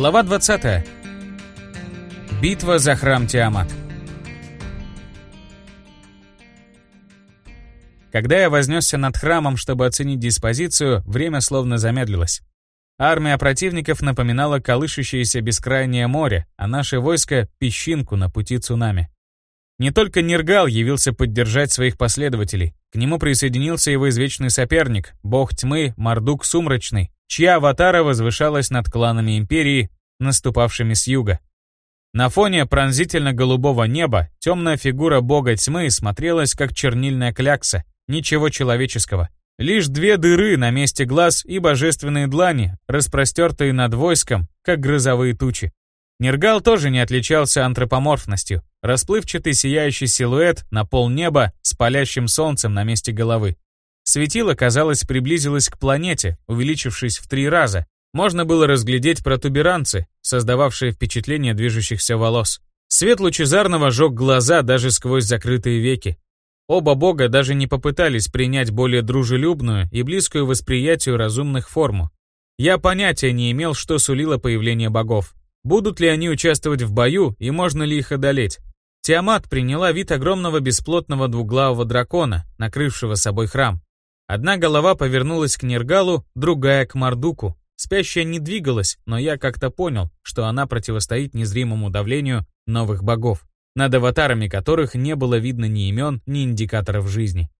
Глава 20. Битва за храм Тиамат. Когда я вознесся над храмом, чтобы оценить диспозицию, время словно замедлилось. Армия противников напоминала колышущееся бескрайнее море, а наше войско — песчинку на пути цунами. Не только Нергал явился поддержать своих последователей, к нему присоединился его извечный соперник, бог тьмы Мардук Сумрачный, чья аватара возвышалась над кланами Империи, наступавшими с юга. На фоне пронзительно-голубого неба темная фигура бога тьмы смотрелась как чернильная клякса, ничего человеческого. Лишь две дыры на месте глаз и божественные длани, распростертые над войском, как грозовые тучи. Нергал тоже не отличался антропоморфностью. Расплывчатый сияющий силуэт на полнеба с палящим солнцем на месте головы. Светило, казалось, приблизилось к планете, увеличившись в три раза. Можно было разглядеть протуберанцы, создававшие впечатление движущихся волос. Свет лучезарного жег глаза даже сквозь закрытые веки. Оба бога даже не попытались принять более дружелюбную и близкую восприятию разумных форму. Я понятия не имел, что сулило появление богов. Будут ли они участвовать в бою и можно ли их одолеть? Тиамат приняла вид огромного бесплотного двуглавого дракона, накрывшего собой храм. Одна голова повернулась к Нергалу, другая к Мардуку. Спящая не двигалась, но я как-то понял, что она противостоит незримому давлению новых богов, над аватарами которых не было видно ни имен, ни индикаторов жизни.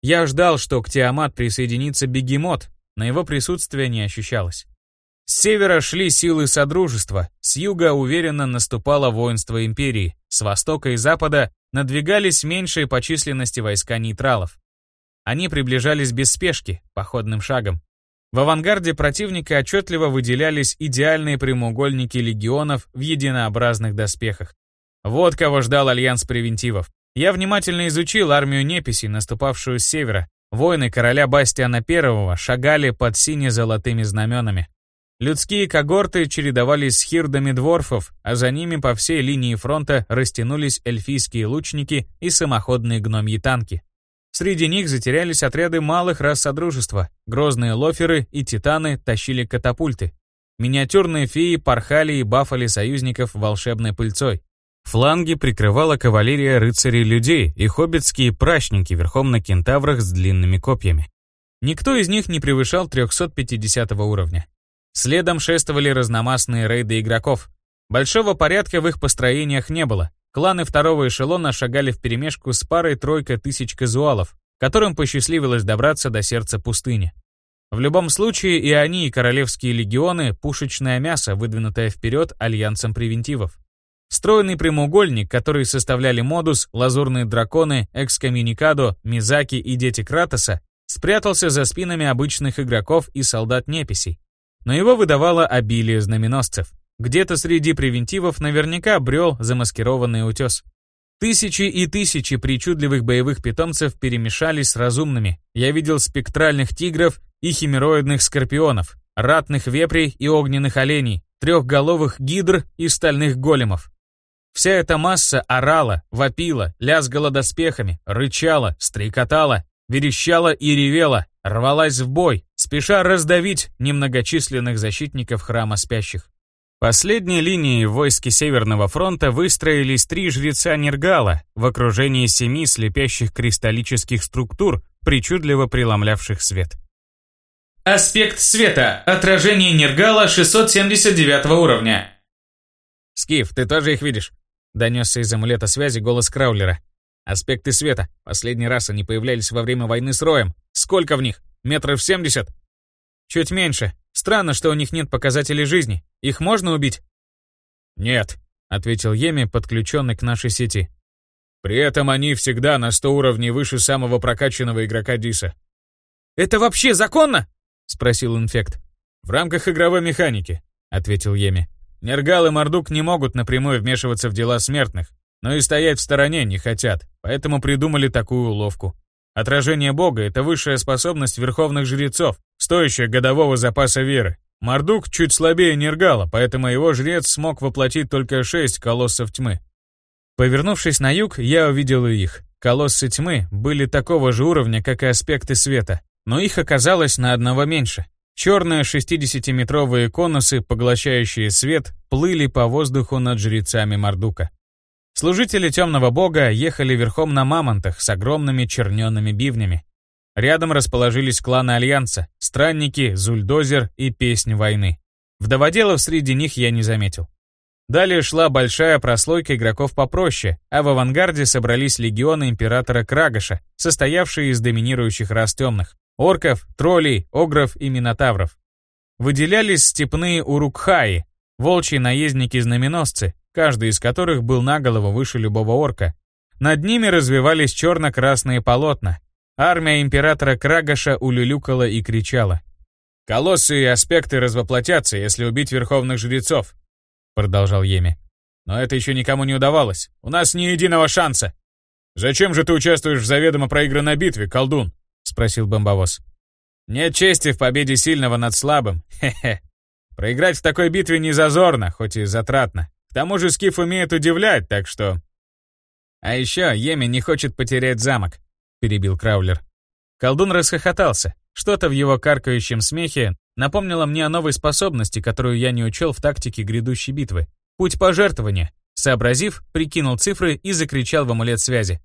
Я ждал, что к Тиамат присоединится бегемот, но его присутствие не ощущалось. С севера шли силы Содружества, с юга уверенно наступало воинство Империи, с востока и запада надвигались меньшие по численности войска нейтралов. Они приближались без спешки, походным шагом. В авангарде противника отчетливо выделялись идеальные прямоугольники легионов в единообразных доспехах. Вот кого ждал альянс превентивов. Я внимательно изучил армию неписей, наступавшую с севера. Воины короля Бастиана I шагали под сине-золотыми знаменами. Людские когорты чередовались с хирдами дворфов, а за ними по всей линии фронта растянулись эльфийские лучники и самоходные гномьи танки. Среди них затерялись отряды малых рас Содружества, грозные лоферы и титаны тащили катапульты. Миниатюрные феи порхали и бафали союзников волшебной пыльцой. Фланги прикрывала кавалерия рыцарей-людей и хоббитские прачники верхом на кентаврах с длинными копьями. Никто из них не превышал 350 уровня. Следом шествовали разномастные рейды игроков. Большого порядка в их построениях не было. Кланы второго эшелона шагали вперемешку с парой-тройкой тысяч казуалов, которым посчастливилось добраться до сердца пустыни. В любом случае и они, и королевские легионы — пушечное мясо, выдвинутое вперед альянсом превентивов. Стройный прямоугольник, который составляли Модус, Лазурные драконы, Экскоммуникадо, Мизаки и Дети Кратоса, спрятался за спинами обычных игроков и солдат-неписей но его выдавало обилие знаменосцев. Где-то среди превентивов наверняка брел замаскированный утес. Тысячи и тысячи причудливых боевых питомцев перемешались с разумными. Я видел спектральных тигров и химероидных скорпионов, ратных вепрей и огненных оленей, трехголовых гидр и стальных големов. Вся эта масса орала, вопила, лязгала доспехами, рычала, стрекотала, верещала и ревела, рвалась в бой, спеша раздавить немногочисленных защитников храма спящих. Последней линией войски Северного фронта выстроились три жреца Нергала в окружении семи слепящих кристаллических структур, причудливо преломлявших свет. Аспект света. Отражение Нергала 679 уровня. «Скиф, ты тоже их видишь?» — донесся из амулета связи голос Краулера. «Аспекты света. Последний раз они появлялись во время войны с Роем. Сколько в них? Метров семьдесят?» «Чуть меньше. Странно, что у них нет показателей жизни. Их можно убить?» «Нет», — ответил Еми, подключенный к нашей сети. «При этом они всегда на 100 уровней выше самого прокачанного игрока Диса». «Это вообще законно?» — спросил Инфект. «В рамках игровой механики», — ответил Еми. «Нергал и Мордук не могут напрямую вмешиваться в дела смертных, но и стоять в стороне не хотят, поэтому придумали такую уловку. Отражение Бога — это высшая способность верховных жрецов, стоящая годового запаса веры. Мардук чуть слабее Нергала, поэтому его жрец смог воплотить только шесть колоссов тьмы. Повернувшись на юг, я увидел и их. Колоссы тьмы были такого же уровня, как и аспекты света, но их оказалось на одного меньше. Черные 60-метровые конусы, поглощающие свет, плыли по воздуху над жрецами Мардука. Служители темного бога ехали верхом на мамонтах с огромными черненными бивнями. Рядом расположились кланы Альянса, странники, зульдозер и песнь войны. Вдоводелов среди них я не заметил. Далее шла большая прослойка игроков попроще, а в авангарде собрались легионы императора Крагаша, состоявшие из доминирующих рас темных — орков, троллей, огров и минотавров. Выделялись степные урукхаи, волчьи наездники-знаменосцы, каждый из которых был на голову выше любого орка. Над ними развивались черно-красные полотна. Армия императора Крагаша улюлюкала и кричала. «Колоссы и аспекты развоплотятся, если убить верховных жрецов», — продолжал Еми. «Но это еще никому не удавалось. У нас ни единого шанса». «Зачем же ты участвуешь в заведомо проигранной битве, колдун?» — спросил бомбовоз. «Нет чести в победе сильного над слабым. Хе-хе. Проиграть в такой битве не зазорно, хоть и затратно. К тому же Скиф умеет удивлять, так что...» «А еще Еми не хочет потерять замок», — перебил Краулер. Колдун расхохотался. Что-то в его каркающем смехе напомнило мне о новой способности, которую я не учел в тактике грядущей битвы. Путь пожертвования. Сообразив, прикинул цифры и закричал в амулет связи.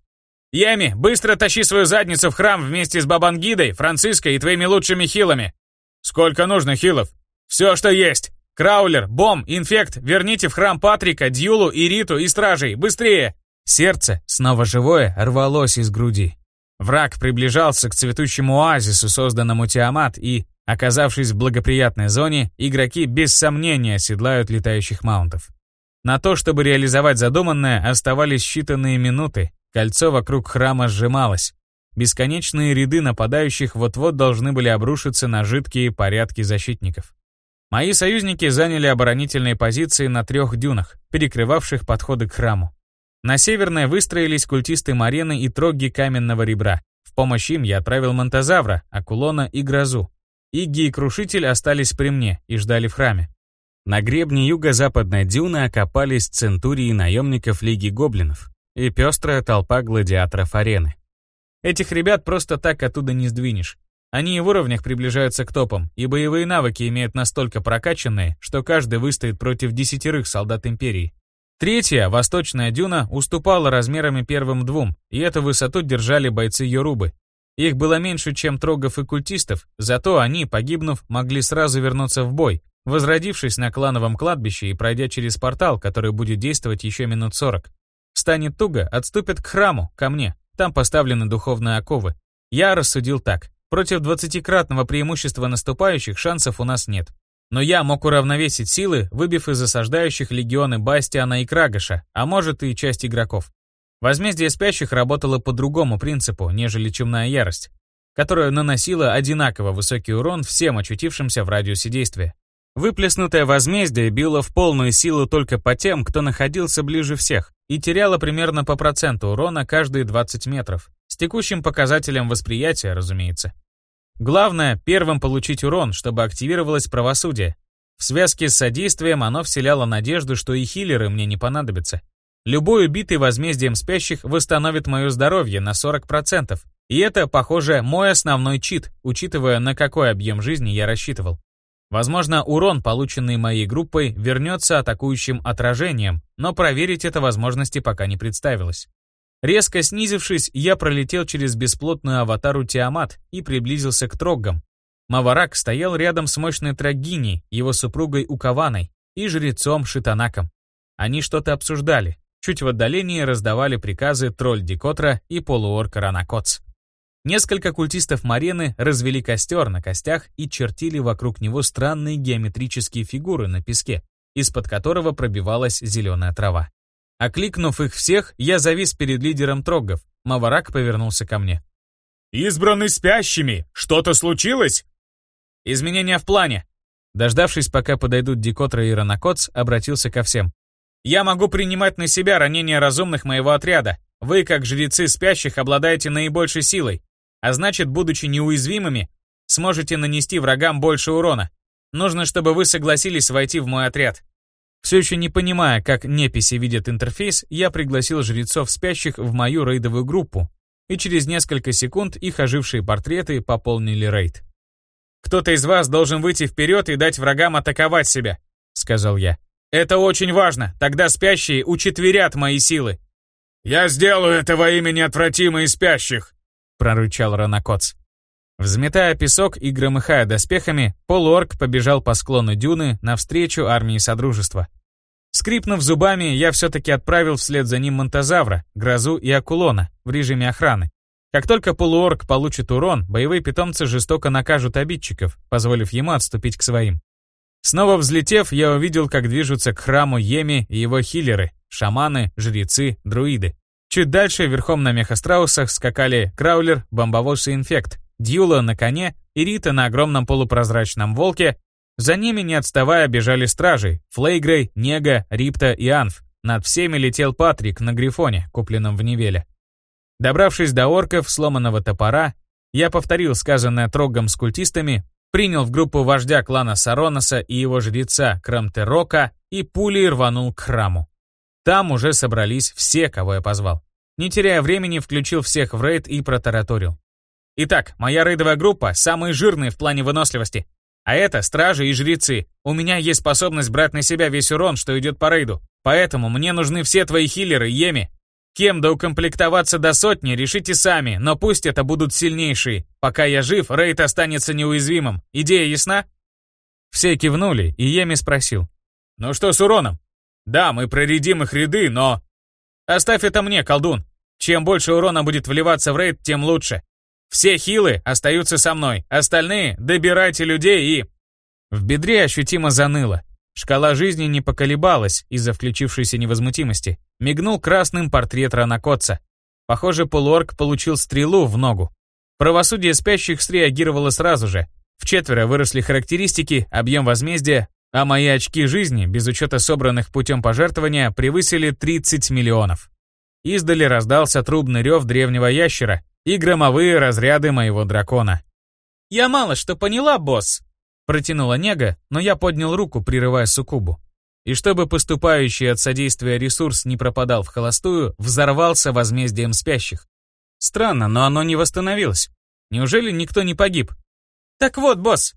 «Ями, быстро тащи свою задницу в храм вместе с Бабангидой, Франциской и твоими лучшими хилами!» «Сколько нужно хилов?» «Все, что есть! Краулер, Бом, Инфект, верните в храм Патрика, Дьюлу, Ириту и Стражей! Быстрее!» Сердце, снова живое, рвалось из груди. Враг приближался к цветущему оазису, созданному Тиамат, и, оказавшись в благоприятной зоне, игроки без сомнения оседлают летающих маунтов. На то, чтобы реализовать задуманное, оставались считанные минуты, кольцо вокруг храма сжималось. Бесконечные ряды нападающих вот-вот должны были обрушиться на жидкие порядки защитников. Мои союзники заняли оборонительные позиции на трех дюнах, перекрывавших подходы к храму. На северное выстроились культисты Марены и Трогги Каменного Ребра. В помощь им я отправил Монтазавра, Акулона и Грозу. Игги и Крушитель остались при мне и ждали в храме. На гребне юго-западной дюны окопались центурии наемников Лиги Гоблинов и пестрая толпа гладиаторов арены. Этих ребят просто так оттуда не сдвинешь. Они и в уровнях приближаются к топам, и боевые навыки имеют настолько прокачанные, что каждый выстоит против десятерых солдат Империи. Третья, восточная дюна, уступала размерами первым двум, и эту высоту держали бойцы Йорубы. Их было меньше, чем трогов и культистов, зато они, погибнув, могли сразу вернуться в бой, возродившись на клановом кладбище и пройдя через портал, который будет действовать еще минут сорок. Станет туго, отступят к храму, ко мне. Там поставлены духовные оковы. Я рассудил так. Против двадцатикратного преимущества наступающих шансов у нас нет. Но я мог уравновесить силы, выбив из осаждающих легионы Бастиана и Крагаша, а может и часть игроков. Возмездие спящих работало по другому принципу, нежели чумная ярость, которая наносила одинаково высокий урон всем очутившимся в радиусе действия. Выплеснутое возмездие било в полную силу только по тем, кто находился ближе всех, и теряло примерно по проценту урона каждые 20 метров, текущим показателем восприятия, разумеется. Главное, первым получить урон, чтобы активировалось правосудие. В связке с содействием оно вселяло надежду, что и хиллеры мне не понадобятся. Любой убитый возмездием спящих восстановит мое здоровье на 40%. И это, похоже, мой основной чит, учитывая, на какой объем жизни я рассчитывал. Возможно, урон, полученный моей группой, вернется атакующим отражением, но проверить это возможности пока не представилось. Резко снизившись, я пролетел через бесплотную аватару Тиамат и приблизился к троггам. Маварак стоял рядом с мощной трагиней, его супругой Укаваной и жрецом Шитанаком. Они что-то обсуждали. Чуть в отдалении раздавали приказы тролль Дикотра и полуорк Ранакоц. Несколько культистов Марены развели костер на костях и чертили вокруг него странные геометрические фигуры на песке, из-под которого пробивалась зеленая трава. Окликнув их всех, я завис перед лидером трогов. Маварак повернулся ко мне. «Избранный спящими! Что-то случилось?» «Изменения в плане!» Дождавшись, пока подойдут Дикотра и Ранакоц, обратился ко всем. «Я могу принимать на себя ранения разумных моего отряда. Вы, как жрецы спящих, обладаете наибольшей силой. А значит, будучи неуязвимыми, сможете нанести врагам больше урона. Нужно, чтобы вы согласились войти в мой отряд. Все еще не понимая, как неписи видят интерфейс, я пригласил жрецов спящих в мою рейдовую группу, и через несколько секунд их ожившие портреты пополнили рейд. кто-то из вас должен выйти вперед и дать врагам атаковать себя», — сказал я. «Это очень важно, тогда спящие учетверят мои силы». «Я сделаю это во имя неотвратимой спящих», — прорычал Ранакоц. Взметая песок и громыхая доспехами, полуорк побежал по склону дюны навстречу армии Содружества. Скрипнув зубами, я все-таки отправил вслед за ним Монтозавра, Грозу и Акулона в режиме охраны. Как только полуорг получит урон, боевые питомцы жестоко накажут обидчиков, позволив ему отступить к своим. Снова взлетев, я увидел, как движутся к храму Еми и его хиллеры, шаманы, жрецы, друиды. Чуть дальше верхом на мехастраусах скакали Краулер, Бомбовоз и Инфект, Дьюла на коне и Рита на огромном полупрозрачном волке. За ними, не отставая, бежали стражи — Флейгрей, Нега, Рипта и Анф. Над всеми летел Патрик на Грифоне, купленном в Невеле. Добравшись до орков, сломанного топора, я повторил сказанное Трогом с культистами, принял в группу вождя клана Сароноса и его жреца Крамтерока и пулей рванул к храму. Там уже собрались все, кого я позвал. Не теряя времени, включил всех в рейд и протараторил. Итак, моя рейдовая группа самые жирные в плане выносливости. А это стражи и жрецы. У меня есть способность брать на себя весь урон, что идет по рейду. Поэтому мне нужны все твои хиллеры, Еми. Кем доукомплектоваться до сотни, решите сами, но пусть это будут сильнейшие. Пока я жив, рейд останется неуязвимым. Идея ясна? Все кивнули, и Еми спросил. «Ну что с уроном?» «Да, мы проредим их ряды, но...» «Оставь это мне, колдун. Чем больше урона будет вливаться в рейд, тем лучше. Все хилы остаются со мной, остальные добирайте людей и...» В бедре ощутимо заныло. Шкала жизни не поколебалась из-за включившейся невозмутимости. Мигнул красным портрет Ранакотца. Похоже, полуорг получил стрелу в ногу. Правосудие спящих среагировало сразу же. В четверо выросли характеристики, объем возмездия, а мои очки жизни, без учета собранных путем пожертвования, превысили 30 миллионов. Издали раздался трубный рев древнего ящера и громовые разряды моего дракона. «Я мало что поняла, босс», Протянула нега, но я поднял руку, прерывая суккубу. И чтобы поступающий от содействия ресурс не пропадал в холостую, взорвался возмездием спящих. Странно, но оно не восстановилось. Неужели никто не погиб? «Так вот, босс!»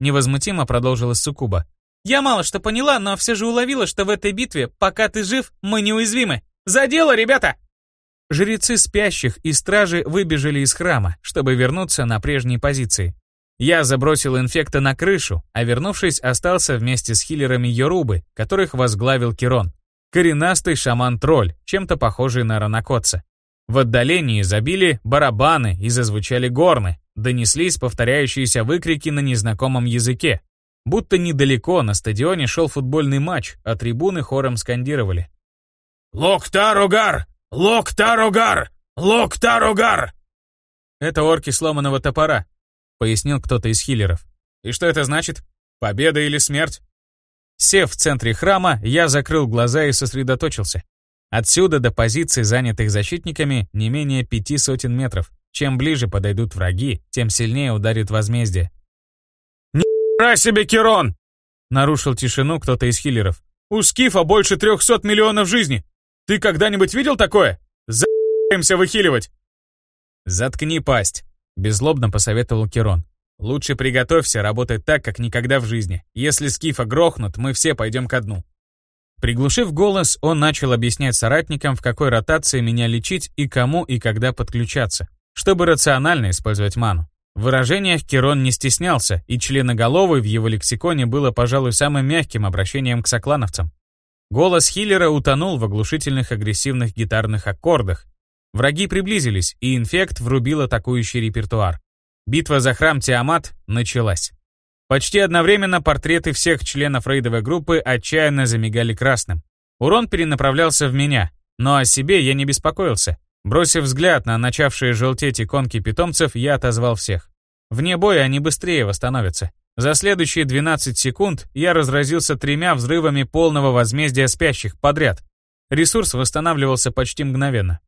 Невозмутимо продолжила Сукуба. «Я мало что поняла, но все же уловила, что в этой битве, пока ты жив, мы неуязвимы. За дело, ребята!» Жрецы спящих и стражи выбежали из храма, чтобы вернуться на прежние позиции. Я забросил инфекта на крышу, а вернувшись, остался вместе с хиллерами Йорубы, которых возглавил Кирон. Коренастый шаман-тролль, чем-то похожий на ранокотца. В отдалении забили барабаны и зазвучали горны, донеслись повторяющиеся выкрики на незнакомом языке. Будто недалеко на стадионе шел футбольный матч, а трибуны хором скандировали. «Локтаругар! Локтаругар! Локтаругар!» Это орки сломанного топора, пояснил кто-то из хиллеров. «И что это значит? Победа или смерть?» Сев в центре храма, я закрыл глаза и сосредоточился. Отсюда до позиций, занятых защитниками, не менее пяти сотен метров. Чем ближе подойдут враги, тем сильнее ударит возмездие. «Ни себе, Керон!» Нарушил тишину кто-то из хиллеров. «У Скифа больше трехсот миллионов жизней! Ты когда-нибудь видел такое? За***емся выхиливать!» «Заткни пасть!» Беззлобно посоветовал Кирон. «Лучше приготовься работать так, как никогда в жизни. Если скифа грохнут, мы все пойдем ко дну». Приглушив голос, он начал объяснять соратникам, в какой ротации меня лечить и кому и когда подключаться, чтобы рационально использовать ману. В выражениях Кирон не стеснялся, и членоголовый в его лексиконе было, пожалуй, самым мягким обращением к соклановцам. Голос хиллера утонул в оглушительных агрессивных гитарных аккордах, Враги приблизились, и инфект врубил атакующий репертуар. Битва за храм Тиамат началась. Почти одновременно портреты всех членов рейдовой группы отчаянно замигали красным. Урон перенаправлялся в меня, но о себе я не беспокоился. Бросив взгляд на начавшие желтеть иконки питомцев, я отозвал всех. Вне боя они быстрее восстановятся. За следующие 12 секунд я разразился тремя взрывами полного возмездия спящих подряд. Ресурс восстанавливался почти мгновенно.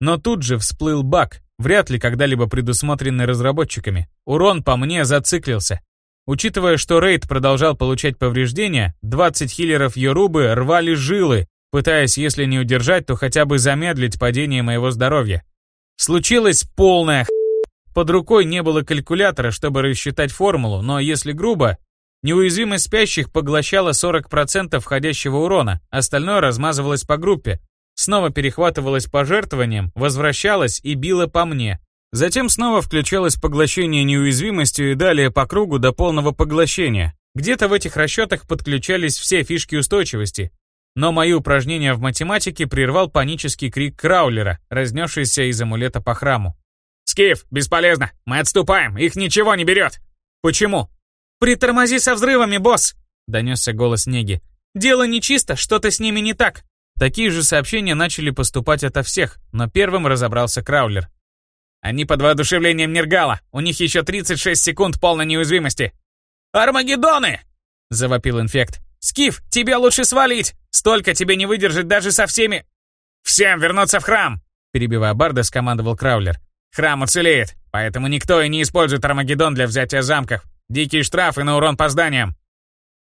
Но тут же всплыл баг, вряд ли когда-либо предусмотренный разработчиками. Урон по мне зациклился. Учитывая, что рейд продолжал получать повреждения, 20 хиллеров Йорубы рвали жилы, пытаясь, если не удержать, то хотя бы замедлить падение моего здоровья. Случилась полная х... Под рукой не было калькулятора, чтобы рассчитать формулу, но если грубо, неуязвимость спящих поглощала 40% входящего урона, остальное размазывалось по группе, снова перехватывалось пожертвованием, возвращалось и било по мне. Затем снова включалось поглощение неуязвимостью и далее по кругу до полного поглощения. Где-то в этих расчетах подключались все фишки устойчивости, но мои упражнения в математике прервал панический крик Краулера, разнесшийся из амулета по храму. «Скиф, бесполезно! Мы отступаем! Их ничего не берет!» «Почему?» «Притормози со взрывами, босс!» — донесся голос Неги. «Дело нечисто, что-то с ними не так!» Такие же сообщения начали поступать ото всех, но первым разобрался Краулер. «Они под воодушевлением Нергала! У них еще 36 секунд полной неуязвимости!» «Армагеддоны!» — завопил инфект. «Скиф, тебе лучше свалить! Столько тебе не выдержать даже со всеми...» «Всем вернуться в храм!» Перебивая Барда, скомандовал Краулер. «Храм уцелеет, поэтому никто и не использует Армагеддон для взятия замков. Дикие штрафы на урон по зданиям!»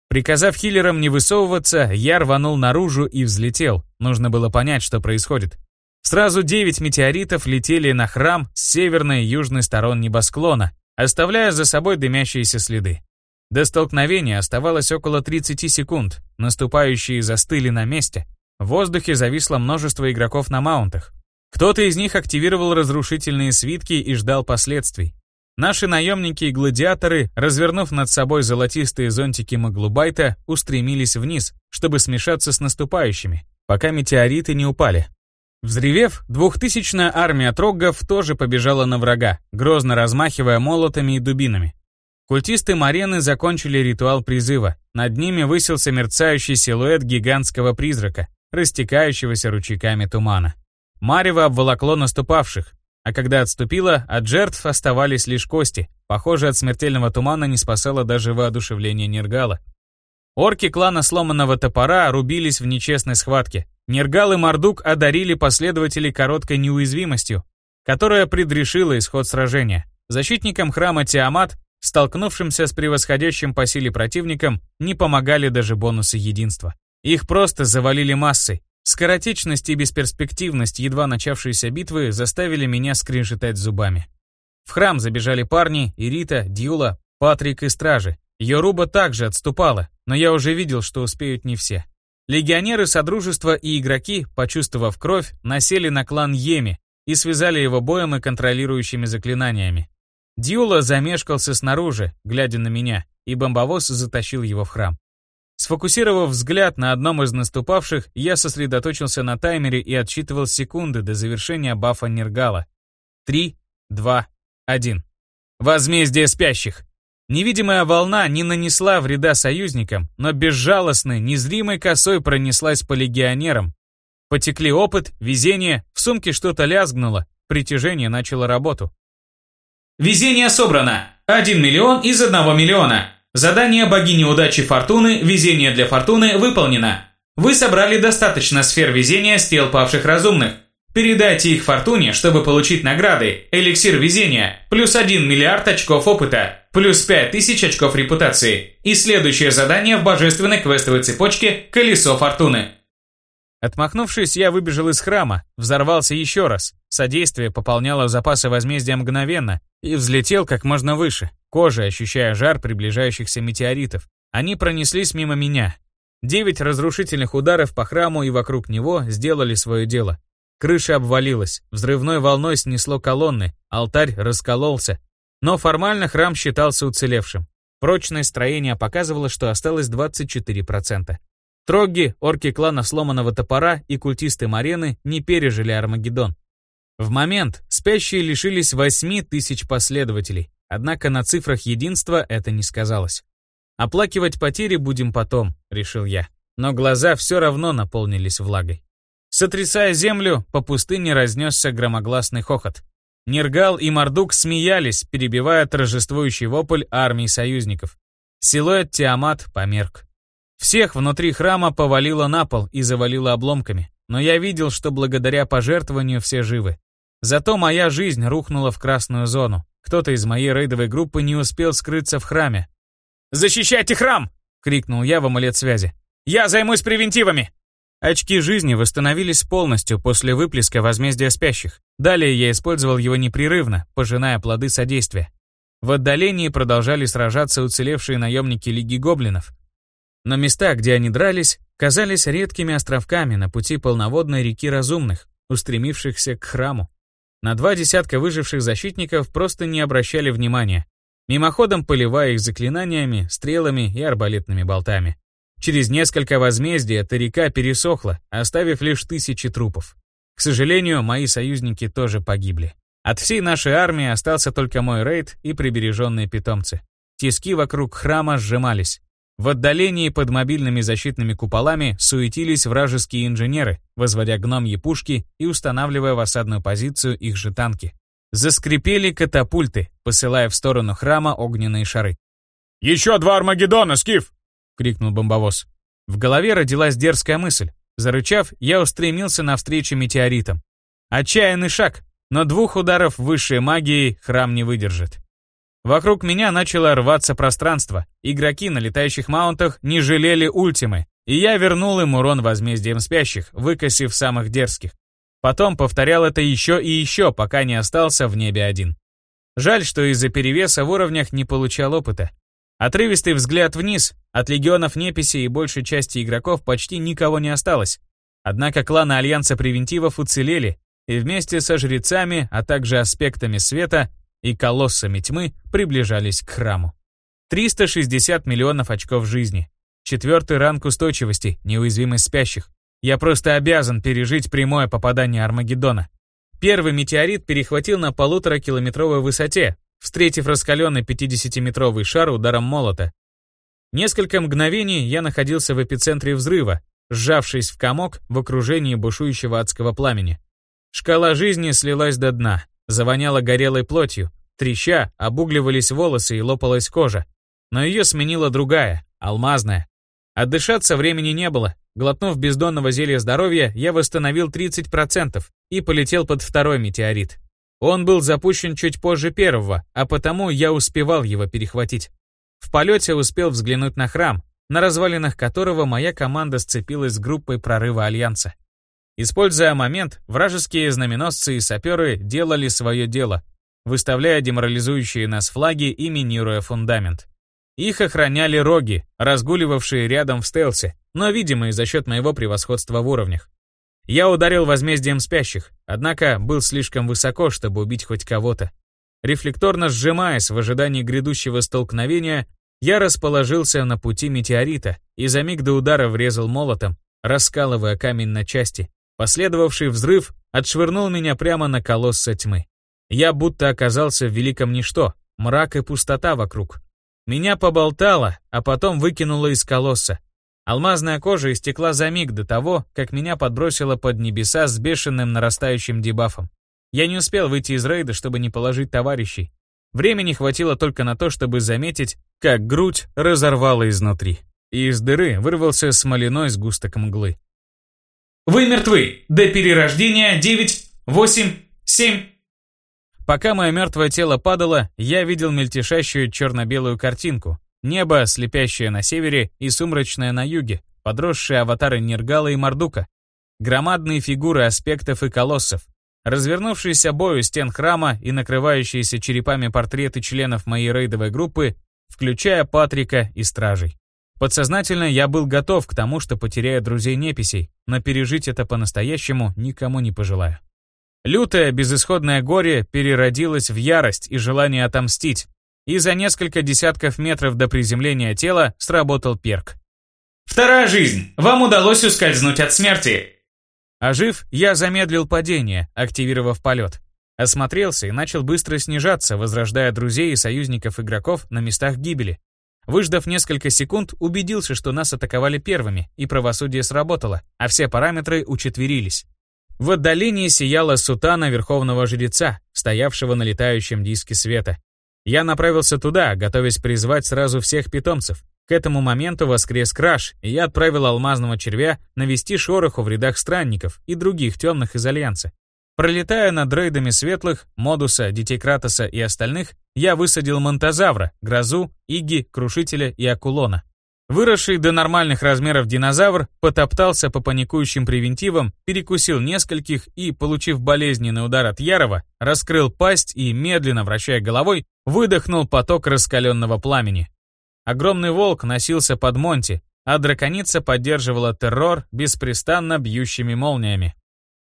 Приказав хиллерам не высовываться, я рванул наружу и взлетел. Нужно было понять, что происходит. Сразу девять метеоритов летели на храм с северной и южной сторон небосклона, оставляя за собой дымящиеся следы. До столкновения оставалось около 30 секунд, наступающие застыли на месте. В воздухе зависло множество игроков на маунтах. Кто-то из них активировал разрушительные свитки и ждал последствий. Наши наемники и гладиаторы, развернув над собой золотистые зонтики Маглубайта, устремились вниз, чтобы смешаться с наступающими, пока метеориты не упали. Взревев, двухтысячная армия троггов тоже побежала на врага, грозно размахивая молотами и дубинами. Культисты Марены закончили ритуал призыва. Над ними высился мерцающий силуэт гигантского призрака, растекающегося ручейками тумана. Марево обволокло наступавших, а когда отступило, от жертв оставались лишь кости. Похоже, от смертельного тумана не спасало даже воодушевление Нергала. Орки клана сломанного топора рубились в нечестной схватке. Нергал и Мардук одарили последователей короткой неуязвимостью, которая предрешила исход сражения. Защитникам храма Тиамат Столкнувшимся с превосходящим по силе противником не помогали даже бонусы единства. Их просто завалили массой. Скоротечность и бесперспективность едва начавшейся битвы заставили меня скрежетать зубами. В храм забежали парни, Ирита, Дьюла, Патрик и стражи. Йоруба также отступала, но я уже видел, что успеют не все. Легионеры Содружества и игроки, почувствовав кровь, насели на клан Йеми и связали его боем и контролирующими заклинаниями. Дьюла замешкался снаружи, глядя на меня, и бомбовоз затащил его в храм. Сфокусировав взгляд на одном из наступавших, я сосредоточился на таймере и отсчитывал секунды до завершения бафа Нергала. Три, два, один. Возмездие спящих. Невидимая волна не нанесла вреда союзникам, но безжалостной, незримой косой пронеслась по легионерам. Потекли опыт, везение, в сумке что-то лязгнуло, притяжение начало работу. Везение собрано. 1 миллион из 1 миллиона. Задание богини удачи Фортуны «Везение для Фортуны» выполнено. Вы собрали достаточно сфер везения с тел павших разумных. Передайте их Фортуне, чтобы получить награды. Эликсир везения. Плюс 1 миллиард очков опыта. Плюс 5000 очков репутации. И следующее задание в божественной квестовой цепочке «Колесо Фортуны». Отмахнувшись, я выбежал из храма, взорвался еще раз. Содействие пополняло запасы возмездия мгновенно и взлетел как можно выше, кожей ощущая жар приближающихся метеоритов. Они пронеслись мимо меня. Девять разрушительных ударов по храму и вокруг него сделали свое дело. Крыша обвалилась, взрывной волной снесло колонны, алтарь раскололся. Но формально храм считался уцелевшим. Прочное строение показывало, что осталось 24%. Трогги, орки клана Сломанного Топора и культисты Марены не пережили Армагеддон. В момент спящие лишились 8 тысяч последователей, однако на цифрах единства это не сказалось. «Оплакивать потери будем потом», — решил я. Но глаза все равно наполнились влагой. Сотрясая землю, по пустыне разнесся громогласный хохот. Нергал и Мардук смеялись, перебивая торжествующий вопль армии союзников. Силуэт Тиамат померк. Всех внутри храма повалило на пол и завалило обломками, но я видел, что благодаря пожертвованию все живы. Зато моя жизнь рухнула в красную зону. Кто-то из моей рейдовой группы не успел скрыться в храме. «Защищайте храм!» — крикнул я в амулет связи. «Я займусь превентивами!» Очки жизни восстановились полностью после выплеска возмездия спящих. Далее я использовал его непрерывно, пожиная плоды содействия. В отдалении продолжали сражаться уцелевшие наемники Лиги Гоблинов. Но места, где они дрались, казались редкими островками на пути полноводной реки разумных, устремившихся к храму. На два десятка выживших защитников просто не обращали внимания, мимоходом поливая их заклинаниями, стрелами и арбалетными болтами. Через несколько возмездий эта река пересохла, оставив лишь тысячи трупов. К сожалению, мои союзники тоже погибли. От всей нашей армии остался только мой рейд и прибереженные питомцы. Тиски вокруг храма сжимались. В отдалении под мобильными защитными куполами суетились вражеские инженеры, возводя гномьи пушки и устанавливая в осадную позицию их же танки. Заскрипели катапульты, посылая в сторону храма огненные шары. «Еще два Армагеддона, Скиф!» — крикнул бомбовоз. В голове родилась дерзкая мысль. Зарычав, я устремился навстречу метеоритам. Отчаянный шаг, но двух ударов высшей магии храм не выдержит. Вокруг меня начало рваться пространство. Игроки на летающих маунтах не жалели ультимы, и я вернул им урон возмездием спящих, выкосив самых дерзких. Потом повторял это еще и еще, пока не остался в небе один. Жаль, что из-за перевеса в уровнях не получал опыта. Отрывистый взгляд вниз, от легионов неписи и большей части игроков почти никого не осталось. Однако кланы Альянса Превентивов уцелели, и вместе со жрецами, а также аспектами света и колоссами тьмы приближались к храму. 360 миллионов очков жизни. Четвертый ранг устойчивости, неуязвимость спящих. Я просто обязан пережить прямое попадание Армагеддона. Первый метеорит перехватил на полутора километровой высоте, встретив раскаленный 50-метровый шар ударом молота. Несколько мгновений я находился в эпицентре взрыва, сжавшись в комок в окружении бушующего адского пламени. Шкала жизни слилась до дна, завоняла горелой плотью, треща, обугливались волосы и лопалась кожа. Но ее сменила другая, алмазная. Отдышаться времени не было, Глотнув бездонного зелья здоровья, я восстановил 30% и полетел под второй метеорит. Он был запущен чуть позже первого, а потому я успевал его перехватить. В полете успел взглянуть на храм, на развалинах которого моя команда сцепилась с группой прорыва Альянса. Используя момент, вражеские знаменосцы и саперы делали свое дело, выставляя деморализующие нас флаги и минируя фундамент. Их охраняли роги, разгуливавшие рядом в стелсе, но видимые за счет моего превосходства в уровнях. Я ударил возмездием спящих, однако был слишком высоко, чтобы убить хоть кого-то. Рефлекторно сжимаясь в ожидании грядущего столкновения, я расположился на пути метеорита и за миг до удара врезал молотом, раскалывая камень на части. Последовавший взрыв отшвырнул меня прямо на колосса тьмы. Я будто оказался в великом ничто, мрак и пустота вокруг. Меня поболтало, а потом выкинуло из колосса. Алмазная кожа истекла за миг до того, как меня подбросило под небеса с бешеным нарастающим дебафом. Я не успел выйти из рейда, чтобы не положить товарищей. Времени хватило только на то, чтобы заметить, как грудь разорвала изнутри. И из дыры вырвался смоляной сгусток мглы. «Вы мертвы! До перерождения 9, 8, 7, Пока мое мертвое тело падало, я видел мельтешащую черно-белую картинку. Небо, слепящее на севере и сумрачное на юге, подросшие аватары Нергала и Мардука. Громадные фигуры аспектов и колоссов. Развернувшийся бой у стен храма и накрывающиеся черепами портреты членов моей рейдовой группы, включая Патрика и Стражей. Подсознательно я был готов к тому, что потеряю друзей-неписей, но пережить это по-настоящему никому не пожелаю. Лютое безысходное горе переродилось в ярость и желание отомстить, и за несколько десятков метров до приземления тела сработал перк. «Вторая жизнь! Вам удалось ускользнуть от смерти!» Ожив, я замедлил падение, активировав полет. Осмотрелся и начал быстро снижаться, возрождая друзей и союзников игроков на местах гибели. Выждав несколько секунд, убедился, что нас атаковали первыми, и правосудие сработало, а все параметры учетверились. В отдалении сияла сутана верховного жреца, стоявшего на летающем диске света. Я направился туда, готовясь призвать сразу всех питомцев. К этому моменту воскрес Краш, и я отправил алмазного червя навести шороху в рядах странников и других темных из Альянса. Пролетая над рейдами светлых, Модуса, Детей Кратоса и остальных, я высадил Монтазавра, Грозу, Иги, Крушителя и Акулона. Выросший до нормальных размеров динозавр потоптался по паникующим превентивам, перекусил нескольких и, получив болезненный удар от Ярова, раскрыл пасть и, медленно вращая головой, выдохнул поток раскаленного пламени. Огромный волк носился под Монти, а драконица поддерживала террор беспрестанно бьющими молниями.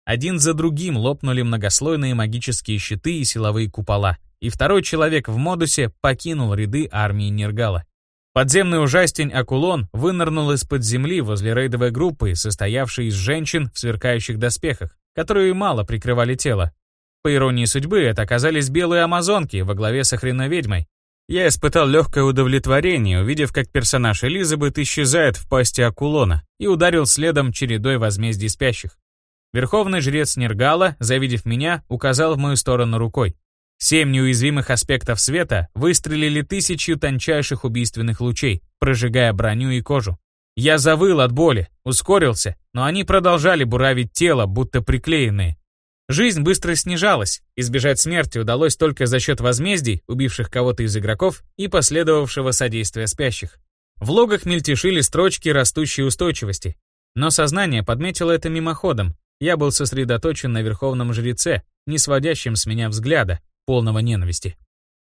Один за другим лопнули многослойные магические щиты и силовые купола, и второй человек в модусе покинул ряды армии Нергала. Подземный ужастень Акулон вынырнул из-под земли возле рейдовой группы, состоявшей из женщин в сверкающих доспехах, которые мало прикрывали тело. По иронии судьбы, это оказались белые амазонки во главе с охренной ведьмой. Я испытал легкое удовлетворение, увидев, как персонаж Элизабет исчезает в пасти Акулона, и ударил следом чередой возмездий спящих. Верховный жрец Нергала, завидев меня, указал в мою сторону рукой. Семь неуязвимых аспектов света выстрелили тысячью тончайших убийственных лучей, прожигая броню и кожу. Я завыл от боли, ускорился, но они продолжали буравить тело, будто приклеенные. Жизнь быстро снижалась, избежать смерти удалось только за счет возмездий, убивших кого-то из игроков и последовавшего содействия спящих. В логах мельтешили строчки растущей устойчивости, но сознание подметило это мимоходом. Я был сосредоточен на верховном жреце, не сводящем с меня взгляда, полного ненависти.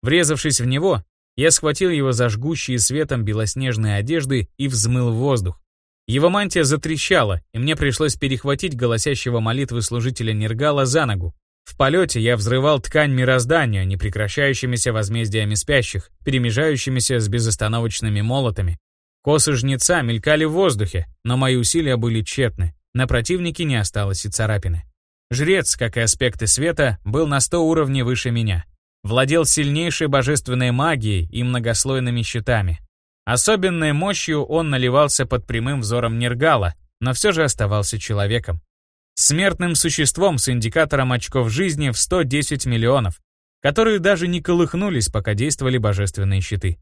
Врезавшись в него, я схватил его за жгущие светом белоснежные одежды и взмыл в воздух. Его мантия затрещала, и мне пришлось перехватить голосящего молитвы служителя Нергала за ногу. В полете я взрывал ткань мироздания непрекращающимися возмездиями спящих, перемежающимися с безостановочными молотами. Косы жнеца мелькали в воздухе, но мои усилия были тщетны. На противнике не осталось и царапины. Жрец, как и аспекты света, был на 100 уровней выше меня. Владел сильнейшей божественной магией и многослойными щитами. Особенной мощью он наливался под прямым взором Нергала, но все же оставался человеком. Смертным существом с индикатором очков жизни в 110 миллионов, которые даже не колыхнулись, пока действовали божественные щиты.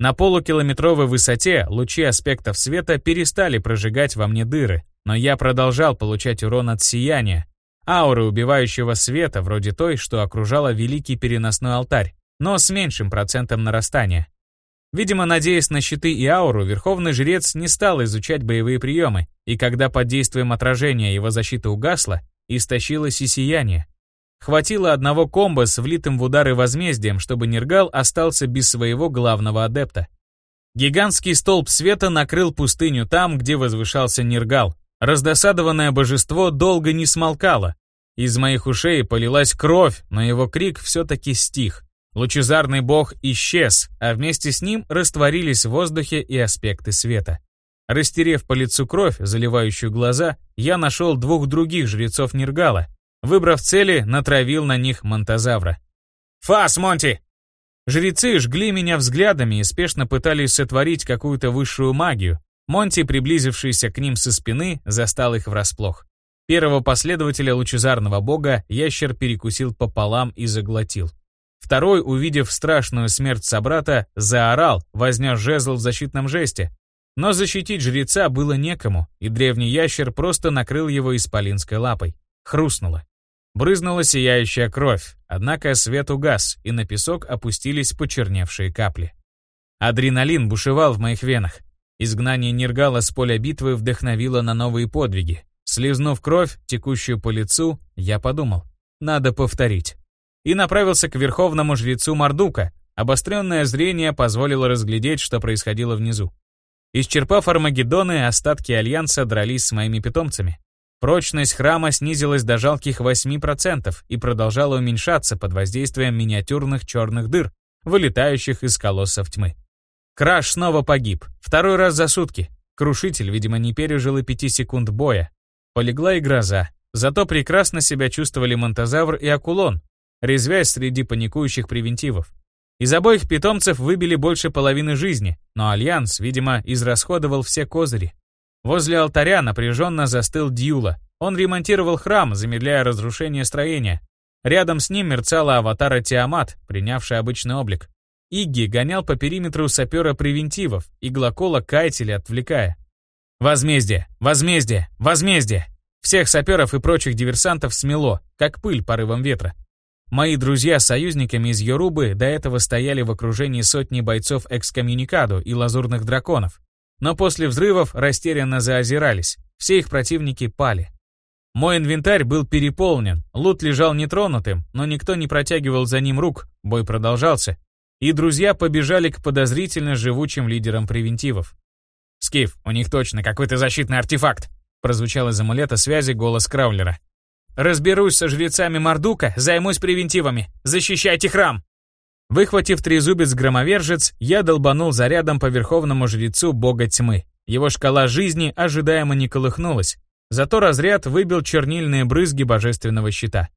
На полукилометровой высоте лучи аспектов света перестали прожигать во мне дыры, но я продолжал получать урон от сияния, ауры убивающего света, вроде той, что окружала великий переносной алтарь, но с меньшим процентом нарастания. Видимо, надеясь на щиты и ауру, Верховный Жрец не стал изучать боевые приемы, и когда под действием отражения его защита угасла, истощилось и сияние. Хватило одного комбо с влитым в удары возмездием, чтобы Нергал остался без своего главного адепта. Гигантский столб света накрыл пустыню там, где возвышался Нергал, Раздосадованное божество долго не смолкало. Из моих ушей полилась кровь, но его крик все-таки стих. Лучезарный бог исчез, а вместе с ним растворились в воздухе и аспекты света. Растерев по лицу кровь, заливающую глаза, я нашел двух других жрецов Нергала. Выбрав цели, натравил на них монтозавра. «Фас, Монти!» Жрецы жгли меня взглядами и спешно пытались сотворить какую-то высшую магию, Монти, приблизившийся к ним со спины, застал их врасплох. Первого последователя лучезарного бога ящер перекусил пополам и заглотил. Второй, увидев страшную смерть собрата, заорал, вознес жезл в защитном жесте. Но защитить жреца было некому, и древний ящер просто накрыл его исполинской лапой. Хрустнуло. Брызнула сияющая кровь, однако свет угас, и на песок опустились почерневшие капли. Адреналин бушевал в моих венах. Изгнание Нергала с поля битвы вдохновило на новые подвиги. Слизнув кровь, текущую по лицу, я подумал, надо повторить. И направился к верховному жрецу Мардука. Обостренное зрение позволило разглядеть, что происходило внизу. Исчерпав Армагеддоны, остатки Альянса дрались с моими питомцами. Прочность храма снизилась до жалких 8% и продолжала уменьшаться под воздействием миниатюрных черных дыр, вылетающих из колоссов тьмы. Краш снова погиб. Второй раз за сутки. Крушитель, видимо, не пережил и пяти секунд боя. Полегла и гроза. Зато прекрасно себя чувствовали Монтозавр и Акулон, резвясь среди паникующих превентивов. Из обоих питомцев выбили больше половины жизни, но Альянс, видимо, израсходовал все козыри. Возле алтаря напряженно застыл Дьюла. Он ремонтировал храм, замедляя разрушение строения. Рядом с ним мерцала аватара Тиамат, принявшая обычный облик. Игги гонял по периметру сапера превентивов, иглокола кайтеля отвлекая. «Возмездие! Возмездие! Возмездие!» Всех саперов и прочих диверсантов смело, как пыль порывом ветра. Мои друзья с союзниками из Йорубы до этого стояли в окружении сотни бойцов экскоммуникадо и лазурных драконов. Но после взрывов растерянно заозирались. Все их противники пали. Мой инвентарь был переполнен, лут лежал нетронутым, но никто не протягивал за ним рук, бой продолжался, и друзья побежали к подозрительно живучим лидерам превентивов. «Скиф, у них точно какой-то защитный артефакт!» прозвучал из амулета связи голос Краулера. «Разберусь со жрецами Мардука, займусь превентивами. Защищайте храм!» Выхватив трезубец-громовержец, я долбанул зарядом по верховному жрецу бога тьмы. Его шкала жизни ожидаемо не колыхнулась, зато разряд выбил чернильные брызги божественного щита.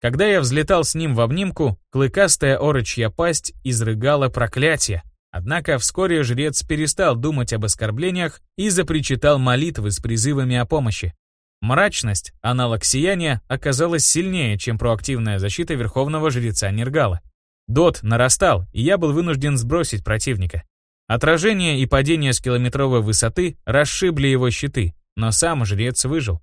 Когда я взлетал с ним в обнимку, клыкастая орочья пасть изрыгала проклятие. Однако вскоре жрец перестал думать об оскорблениях и запричитал молитвы с призывами о помощи. Мрачность, аналог сияния, оказалась сильнее, чем проактивная защита верховного жреца Нергала. Дот нарастал, и я был вынужден сбросить противника. Отражение и падение с километровой высоты расшибли его щиты, но сам жрец выжил.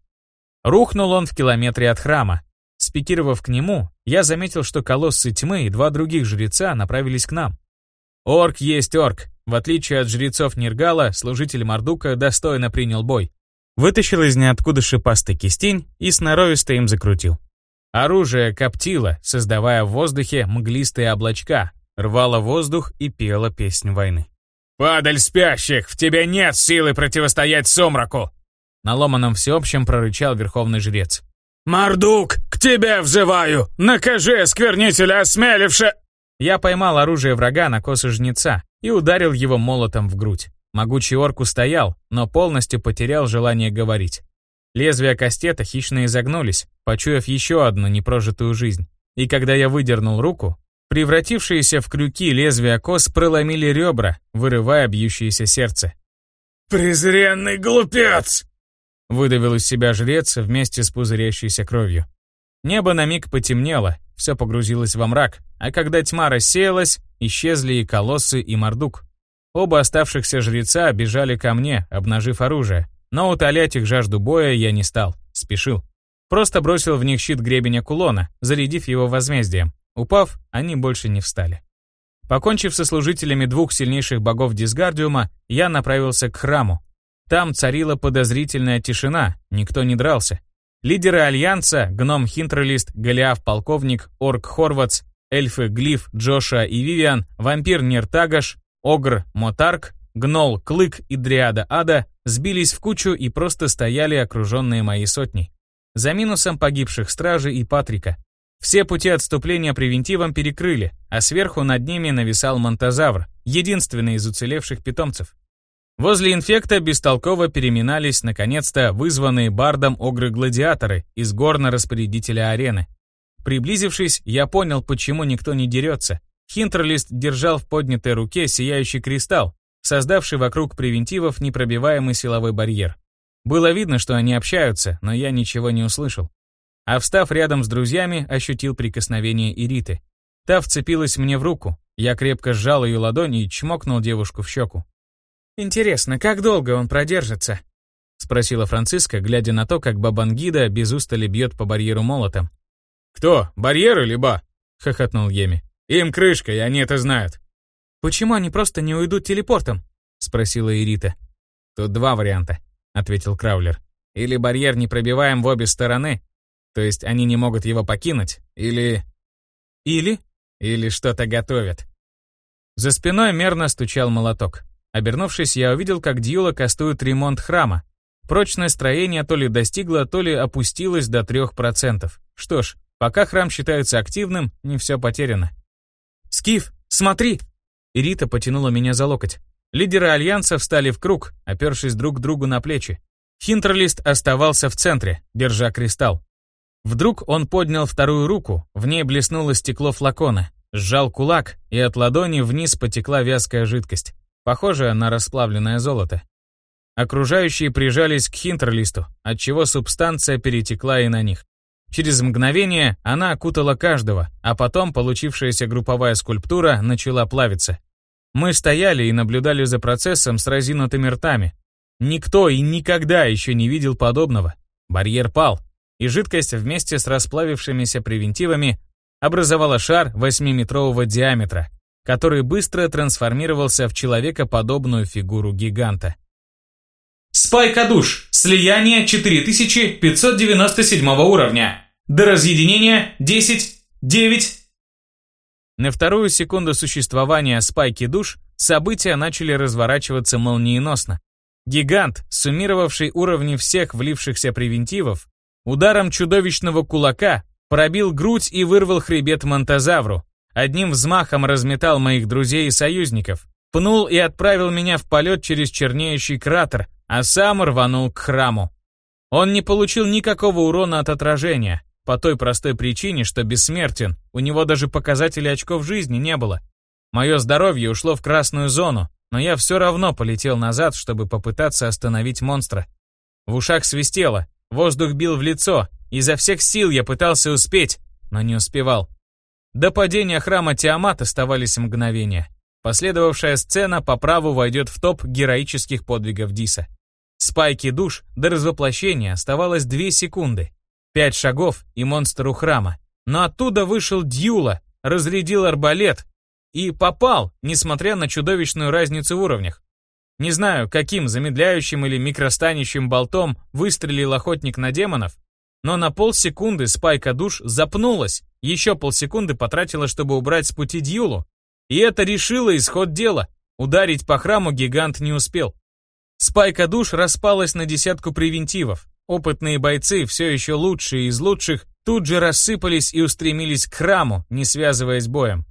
Рухнул он в километре от храма. Спикировав к нему, я заметил, что колоссы тьмы и два других жреца направились к нам. Орк есть орк. В отличие от жрецов Нергала, служитель Мардука достойно принял бой. Вытащил из ниоткуда шипастый кистень и сноровисто им закрутил. Оружие коптило, создавая в воздухе мглистые облачка, рвало воздух и пело песнь войны. «Падаль спящих, в тебе нет силы противостоять сумраку!» На ломаном всеобщем прорычал верховный жрец. «Мардук, к тебе взываю! Накажи осквернителя, осмеливши...» Я поймал оружие врага на косу жнеца и ударил его молотом в грудь. Могучий орк устоял, но полностью потерял желание говорить. Лезвия кастета хищно изогнулись, почуяв еще одну непрожитую жизнь. И когда я выдернул руку, превратившиеся в крюки лезвия кос проломили ребра, вырывая бьющееся сердце. «Презренный глупец!» выдавил из себя жрец вместе с пузырящейся кровью. Небо на миг потемнело, все погрузилось во мрак, а когда тьма рассеялась, исчезли и колоссы, и мордук. Оба оставшихся жреца бежали ко мне, обнажив оружие, но утолять их жажду боя я не стал, спешил. Просто бросил в них щит гребеня кулона, зарядив его возмездием. Упав, они больше не встали. Покончив со служителями двух сильнейших богов Дисгардиума, я направился к храму. Там царила подозрительная тишина, никто не дрался. Лидеры Альянса, гном Хинтролист, Голиаф Полковник, Орк Хорватс, эльфы Глиф, Джоша и Вивиан, вампир Нертагаш, Огр Мотарк, Гнол Клык и Дриада Ада сбились в кучу и просто стояли окруженные моей сотней. За минусом погибших стражей и Патрика. Все пути отступления превентивом перекрыли, а сверху над ними нависал Монтазавр, единственный из уцелевших питомцев. Возле инфекта бестолково переминались, наконец-то, вызванные бардом огры-гладиаторы из горно-распорядителя арены. Приблизившись, я понял, почему никто не дерется. Хинтерлист держал в поднятой руке сияющий кристалл, создавший вокруг превентивов непробиваемый силовой барьер. Было видно, что они общаются, но я ничего не услышал. А встав рядом с друзьями, ощутил прикосновение Ириты. Та вцепилась мне в руку. Я крепко сжал ее ладонь и чмокнул девушку в щеку. «Интересно, как долго он продержится?» — спросила Франциска, глядя на то, как Бабангида без устали бьет по барьеру молотом. «Кто, барьер или ба?» — хохотнул Еми. «Им крышка, и они это знают». «Почему они просто не уйдут телепортом?» — спросила Ирита. «Тут два варианта», — ответил Краулер. «Или барьер не пробиваем в обе стороны, то есть они не могут его покинуть, или...» «Или?» «Или что-то готовят». За спиной мерно стучал молоток. Обернувшись, я увидел, как Дьюла кастует ремонт храма. Прочное строение то ли достигло, то ли опустилось до 3%. Что ж, пока храм считается активным, не все потеряно. «Скиф, смотри!» Ирита потянула меня за локоть. Лидеры Альянса встали в круг, опершись друг другу на плечи. Хинтерлист оставался в центре, держа кристалл. Вдруг он поднял вторую руку, в ней блеснуло стекло флакона, сжал кулак, и от ладони вниз потекла вязкая жидкость, похожая на расплавленное золото. Окружающие прижались к Хинтерлисту, отчего субстанция перетекла и на них. Через мгновение она окутала каждого, а потом получившаяся групповая скульптура начала плавиться. Мы стояли и наблюдали за процессом с разинутыми ртами. Никто и никогда еще не видел подобного. Барьер пал, и жидкость вместе с расплавившимися превентивами образовала шар 8-метрового диаметра, который быстро трансформировался в человекоподобную фигуру гиганта. Спайка душ. Слияние 4597 уровня. До разъединения 10, 9. На вторую секунду существования спайки душ события начали разворачиваться молниеносно. Гигант, суммировавший уровни всех влившихся превентивов, ударом чудовищного кулака пробил грудь и вырвал хребет монтозавру, одним взмахом разметал моих друзей и союзников, пнул и отправил меня в полет через чернеющий кратер, а сам рванул к храму. Он не получил никакого урона от отражения, по той простой причине, что бессмертен, у него даже показателей очков жизни не было. Мое здоровье ушло в красную зону, но я все равно полетел назад, чтобы попытаться остановить монстра. В ушах свистело, воздух бил в лицо, изо всех сил я пытался успеть, но не успевал. До падения храма Тиамат оставались мгновения. Последовавшая сцена по праву войдет в топ героических подвигов Диса. Спайки душ до развоплощения оставалось две секунды. Пять шагов и монстр у храма. Но оттуда вышел Дьюла, разрядил арбалет и попал, несмотря на чудовищную разницу в уровнях. Не знаю, каким замедляющим или микростанищим болтом выстрелил охотник на демонов, но на полсекунды спайка душ запнулась, еще полсекунды потратила, чтобы убрать с пути Дьюлу. И это решило исход дела. Ударить по храму гигант не успел. Спайка душ распалась на десятку превентивов. Опытные бойцы, все еще лучшие из лучших, тут же рассыпались и устремились к храму, не связываясь боем.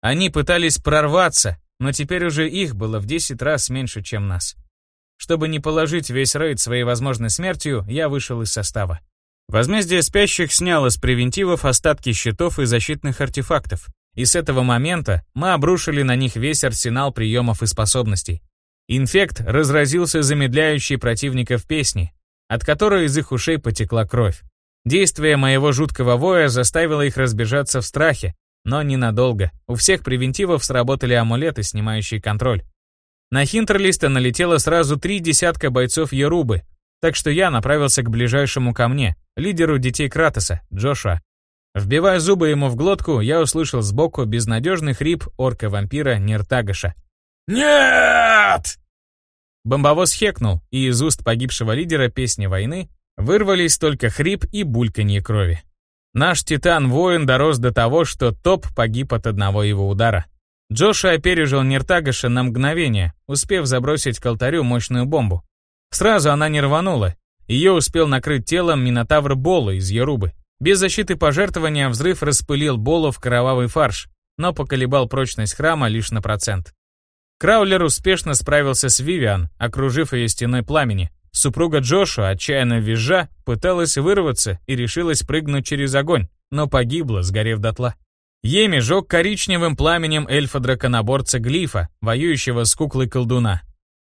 Они пытались прорваться, но теперь уже их было в 10 раз меньше, чем нас. Чтобы не положить весь рейд своей возможной смертью, я вышел из состава. Возмездие спящих сняло с превентивов остатки щитов и защитных артефактов, и с этого момента мы обрушили на них весь арсенал приемов и способностей. Инфект разразился замедляющей противников песни, от которой из их ушей потекла кровь. Действие моего жуткого воя заставило их разбежаться в страхе, но ненадолго. У всех превентивов сработали амулеты, снимающие контроль. На Хинтерлиста налетело сразу три десятка бойцов Ярубы, так что я направился к ближайшему ко мне, лидеру детей Кратоса, Джошуа. Вбивая зубы ему в глотку, я услышал сбоку безнадежный хрип орка-вампира Нертагаша. «Нет!» Бомбовоз хекнул, и из уст погибшего лидера песни войны вырвались только хрип и бульканье крови. Наш Титан-воин дорос до того, что топ погиб от одного его удара. Джоша пережил Нертагаша на мгновение, успев забросить к алтарю мощную бомбу. Сразу она не рванула. Ее успел накрыть телом Минотавр Бола из Ярубы. Без защиты пожертвования взрыв распылил Болу в кровавый фарш, но поколебал прочность храма лишь на процент. Краулер успешно справился с Вивиан, окружив ее стеной пламени. Супруга Джошу, отчаянно визжа, пыталась вырваться и решилась прыгнуть через огонь, но погибла, сгорев дотла. Еми жег коричневым пламенем эльфа-драконоборца Глифа, воюющего с куклой колдуна.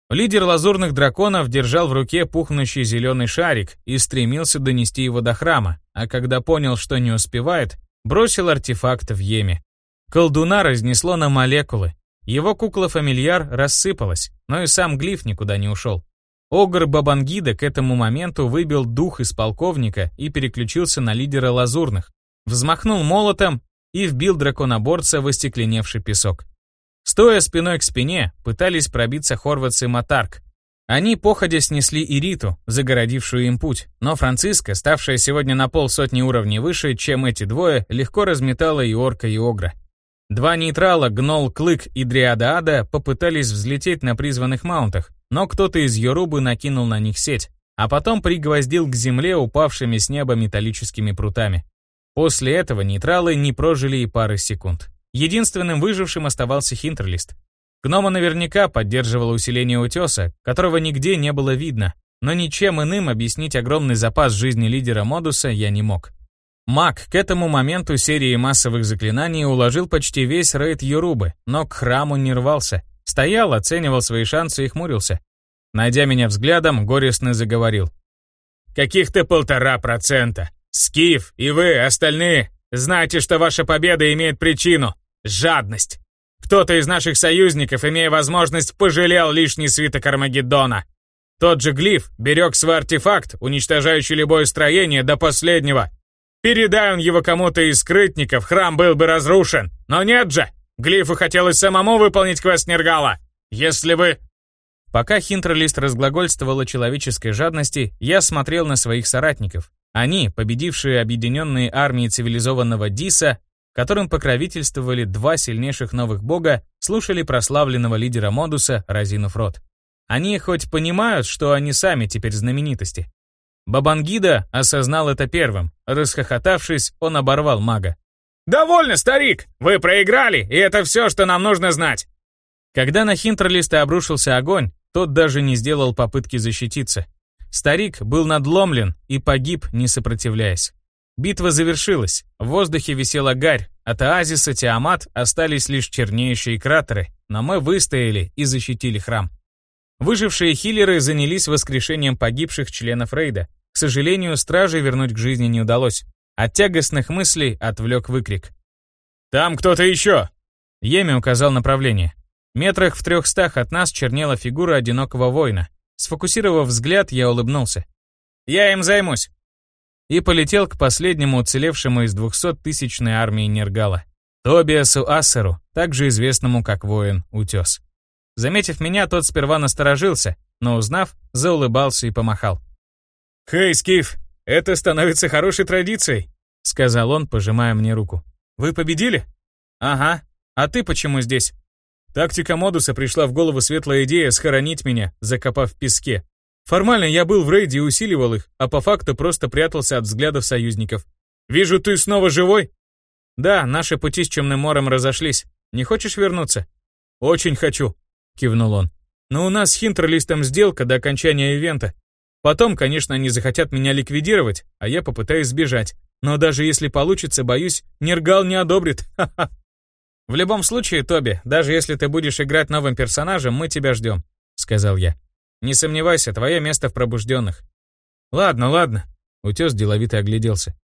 Лидер лазурных драконов держал в руке пухнущий зеленый шарик и стремился донести его до храма, а когда понял, что не успевает, бросил артефакт в Еме. Колдуна разнесло на молекулы. Его кукла-фамильяр рассыпалась, но и сам глиф никуда не ушел. Огр Бабангида к этому моменту выбил дух из полковника и переключился на лидера лазурных, взмахнул молотом и вбил драконоборца в остекленевший песок. Стоя спиной к спине, пытались пробиться Хорватс и Матарк. Они походя снесли Ириту, загородившую им путь, но Франциска, ставшая сегодня на полсотни уровней выше, чем эти двое, легко разметала и Орка, и Огра. Два нейтрала, Гнол, Клык и Дриада Ада, попытались взлететь на призванных маунтах, но кто-то из Йорубы накинул на них сеть, а потом пригвоздил к земле упавшими с неба металлическими прутами. После этого нейтралы не прожили и пары секунд. Единственным выжившим оставался Хинтерлист. Гнома наверняка поддерживал усиление утеса, которого нигде не было видно, но ничем иным объяснить огромный запас жизни лидера Модуса я не мог. Маг к этому моменту серии массовых заклинаний уложил почти весь рейд Юрубы, но к храму не рвался. Стоял, оценивал свои шансы и хмурился. Найдя меня взглядом, горестно заговорил. «Каких-то полтора процента. Скиф и вы, остальные, знаете, что ваша победа имеет причину. Жадность. Кто-то из наших союзников, имея возможность, пожалел лишний свиток Армагеддона. Тот же Глиф берег свой артефакт, уничтожающий любое строение до последнего. Передай он его кому-то из скрытников, храм был бы разрушен. Но нет же! Глифу хотелось самому выполнить квест Нергала. Если вы... Пока Хинтерлист разглагольствовал о человеческой жадности, я смотрел на своих соратников. Они, победившие объединенные армии цивилизованного Диса, которым покровительствовали два сильнейших новых бога, слушали прославленного лидера Модуса, разинув рот. Они хоть понимают, что они сами теперь знаменитости. Бабангида осознал это первым. Расхохотавшись, он оборвал мага. «Довольно, старик! Вы проиграли, и это все, что нам нужно знать!» Когда на Хинтерлиста обрушился огонь, тот даже не сделал попытки защититься. Старик был надломлен и погиб, не сопротивляясь. Битва завершилась, в воздухе висела гарь, от оазиса Тиамат остались лишь чернеющие кратеры, но мы выстояли и защитили храм. Выжившие хиллеры занялись воскрешением погибших членов рейда. К сожалению, стражей вернуть к жизни не удалось. От тягостных мыслей отвлек выкрик. «Там кто-то еще!» Еми указал направление. Метрах в трехстах от нас чернела фигура одинокого воина. Сфокусировав взгляд, я улыбнулся. «Я им займусь!» И полетел к последнему уцелевшему из двухсоттысячной армии Нергала. Тобиасу Ассеру, также известному как воин Утес. Заметив меня, тот сперва насторожился, но узнав, заулыбался и помахал. «Хей, Скиф, это становится хорошей традицией», — сказал он, пожимая мне руку. «Вы победили?» «Ага. А ты почему здесь?» Тактика Модуса пришла в голову светлая идея схоронить меня, закопав в песке. Формально я был в рейде и усиливал их, а по факту просто прятался от взглядов союзников. «Вижу, ты снова живой?» «Да, наши пути с Чемным морем разошлись. Не хочешь вернуться?» «Очень хочу», — кивнул он. «Но у нас с Хинтерлистом сделка до окончания ивента. Потом, конечно, они захотят меня ликвидировать, а я попытаюсь сбежать. Но даже если получится, боюсь, Нергал не одобрит. Ха-ха. В любом случае, Тоби, даже если ты будешь играть новым персонажем, мы тебя ждем», — сказал я. «Не сомневайся, твое место в пробужденных». «Ладно, ладно», — утес деловито огляделся.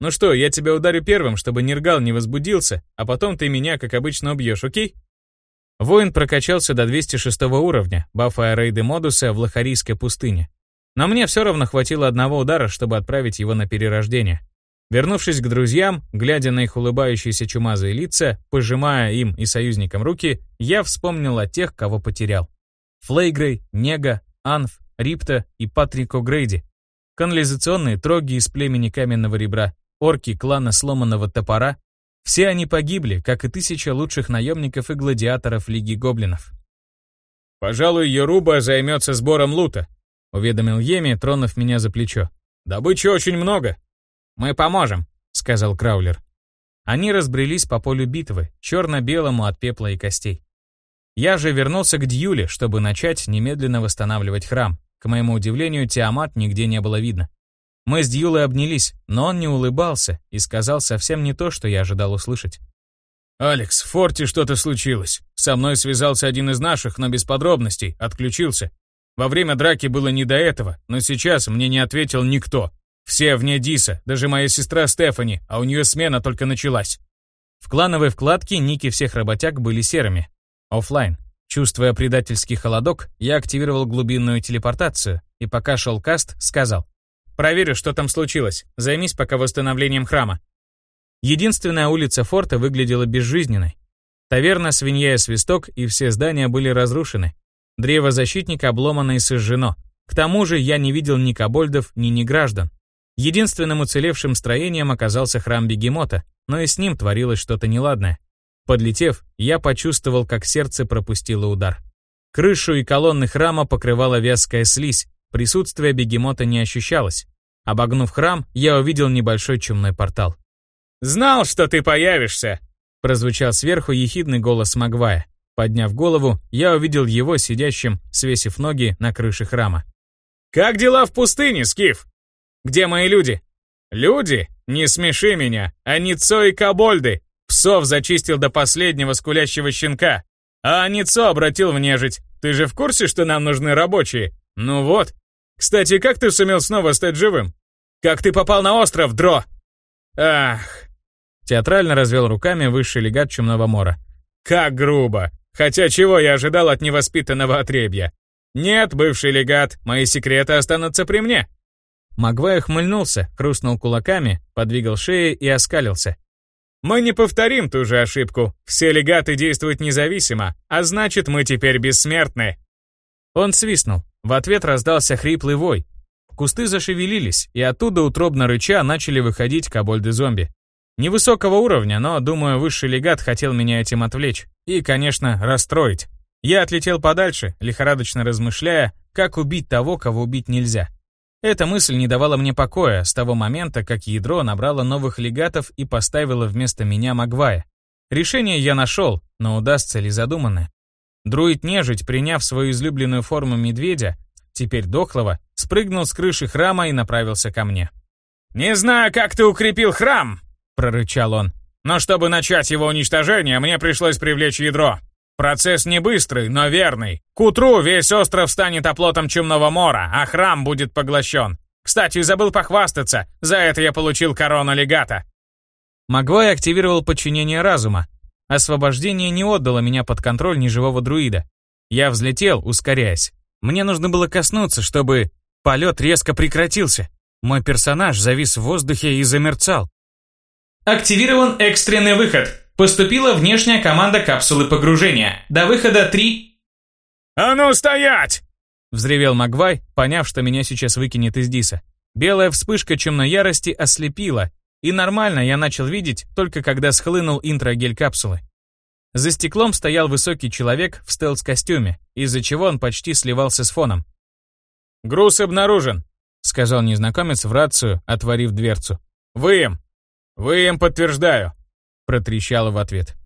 «Ну что, я тебя ударю первым, чтобы Нергал не возбудился, а потом ты меня, как обычно, убьешь, окей?» Воин прокачался до 206 уровня, бафая рейды модуса в Лохарийской пустыне. Но мне все равно хватило одного удара, чтобы отправить его на перерождение. Вернувшись к друзьям, глядя на их улыбающиеся чумазые лица, пожимая им и союзникам руки, я вспомнил о тех, кого потерял. Флейгрей, Нега, Анф, Рипта и Патрико Грейди. Канализационные троги из племени Каменного Ребра, орки клана Сломанного Топора, все они погибли, как и тысяча лучших наемников и гладиаторов Лиги Гоблинов. «Пожалуй, Еруба займется сбором лута», — уведомил Еми, тронув меня за плечо. «Добычи очень много». «Мы поможем», — сказал Краулер. Они разбрелись по полю битвы, черно-белому от пепла и костей. Я же вернулся к Дьюле, чтобы начать немедленно восстанавливать храм. К моему удивлению, Тиамат нигде не было видно. Мы с Дьюлой обнялись, но он не улыбался и сказал совсем не то, что я ожидал услышать. «Алекс, в форте что-то случилось. Со мной связался один из наших, но без подробностей, отключился. Во время драки было не до этого, но сейчас мне не ответил никто. Все вне Диса, даже моя сестра Стефани, а у нее смена только началась». В клановой вкладке ники всех работяг были серыми. Оффлайн. Чувствуя предательский холодок, я активировал глубинную телепортацию и пока шел каст, сказал Проверю, что там случилось. Займись пока восстановлением храма. Единственная улица форта выглядела безжизненной. Таверна, свинья и свисток, и все здания были разрушены. Древо защитника обломано и сожжено. К тому же я не видел ни кобольдов, ни неграждан. Единственным уцелевшим строением оказался храм Бегемота, но и с ним творилось что-то неладное. Подлетев, я почувствовал, как сердце пропустило удар. Крышу и колонны храма покрывала вязкая слизь, Присутствие бегемота не ощущалось. Обогнув храм, я увидел небольшой чумной портал. «Знал, что ты появишься!» Прозвучал сверху ехидный голос Магвая. Подняв голову, я увидел его сидящим, свесив ноги на крыше храма. «Как дела в пустыне, Скиф? Где мои люди?» «Люди? Не смеши меня! Аницо и Кабольды! Псов зачистил до последнего скулящего щенка! А Аницо обратил в нежить! Ты же в курсе, что нам нужны рабочие? Ну вот. Кстати, как ты сумел снова стать живым? Как ты попал на остров, Дро? Ах. Театрально развел руками высший легат Чумного Мора. Как грубо. Хотя чего я ожидал от невоспитанного отребья? Нет, бывший легат, мои секреты останутся при мне. Магвай ухмыльнулся, хрустнул кулаками, подвигал шеей и оскалился. Мы не повторим ту же ошибку. Все легаты действуют независимо, а значит, мы теперь бессмертны. Он свистнул. В ответ раздался хриплый вой. Кусты зашевелились, и оттуда утробно рыча начали выходить кобольды-зомби. Невысокого уровня, но, думаю, высший легат хотел меня этим отвлечь. И, конечно, расстроить. Я отлетел подальше, лихорадочно размышляя, как убить того, кого убить нельзя. Эта мысль не давала мне покоя с того момента, как ядро набрало новых легатов и поставило вместо меня Магвая. Решение я нашел, но удастся ли задуманное? Друид-нежить, приняв свою излюбленную форму медведя, теперь дохлого, спрыгнул с крыши храма и направился ко мне. «Не знаю, как ты укрепил храм!» — прорычал он. «Но чтобы начать его уничтожение, мне пришлось привлечь ядро. Процесс не быстрый, но верный. К утру весь остров станет оплотом Чумного Мора, а храм будет поглощен. Кстати, забыл похвастаться, за это я получил корону легата». Магвай активировал подчинение разума. Освобождение не отдало меня под контроль неживого друида. Я взлетел, ускоряясь. Мне нужно было коснуться, чтобы... Полет резко прекратился. Мой персонаж завис в воздухе и замерцал. Активирован экстренный выход. Поступила внешняя команда капсулы погружения. До выхода 3... «А ну стоять!» Взревел Магвай, поняв, что меня сейчас выкинет из Диса. Белая вспышка чумной ярости ослепила, и нормально я начал видеть, только когда схлынул интрогель капсулы. За стеклом стоял высокий человек в стелс-костюме, из-за чего он почти сливался с фоном. «Груз обнаружен», — сказал незнакомец в рацию, отворив дверцу. «Вы им!» «Вы им, подтверждаю!» — протрещало в ответ.